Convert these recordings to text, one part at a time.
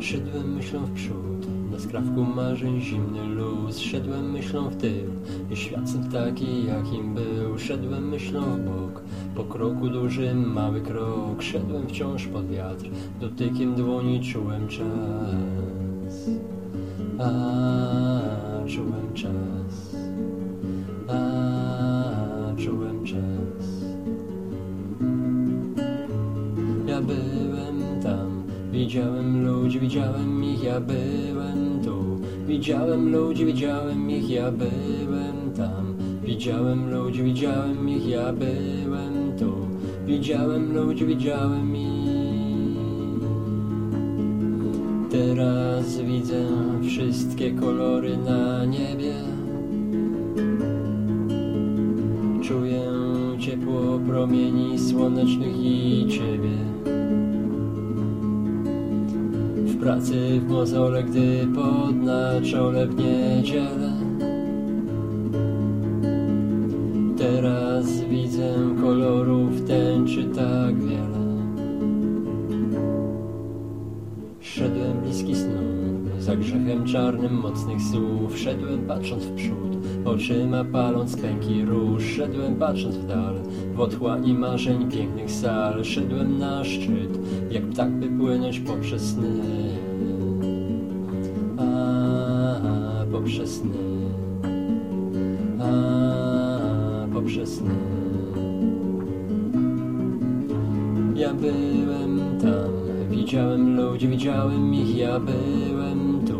Szedłem myślą w przód, na skrawku marzeń zimny luz. Szedłem myślą w tył i świat taki jakim był. Szedłem myślą w bok, po kroku dużym mały krok. Szedłem wciąż pod wiatr, dotykiem dłoni czułem czas. A, czułem czas. A, czułem czas. Ja byłem tam, widziałem ludzi, widziałem ich, ja byłem tu. Widziałem ludzi, widziałem ich, ja byłem tam. Widziałem ludzi, widziałem ich, ja byłem tu. Widziałem ludzi, widziałem ich. Teraz widzę wszystkie kolory na niebie. Czuję ciepło promieni słonecznych i ciebie. W pracy w mozole, gdy pod na czole w niedzielę. Teraz widzę kolorów tęczy tak wiele. Szedłem bliski snu, za grzechem czarnym mocnych słów. Szedłem patrząc w przód, oczyma paląc pęki róż. Szedłem patrząc w dal, w otchłani marzeń pięknych sal. Szedłem na szczyt, jak ptak by płynąć poprzez sny. A, poprzez sny. Sny. Ja byłem tam, widziałem ludzi, widziałem ich, ja byłem tu.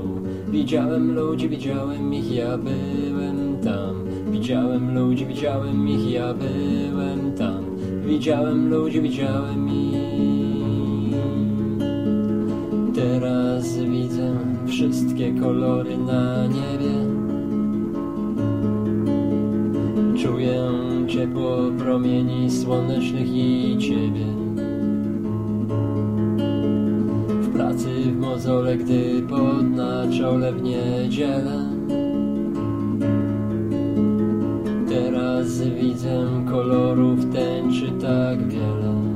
Widziałem ludzi, widziałem ich, ja byłem tam. Widziałem ludzi, widziałem ich, ja byłem tam. Widziałem ludzi, widziałem ich. Teraz widzę wszystkie kolory na niebie. Czuję ciepło promieni słonecznych i ciebie. W pracy w mozole, gdy pod na czole w niedzielę. Teraz widzę kolorów tęczy tak wiele.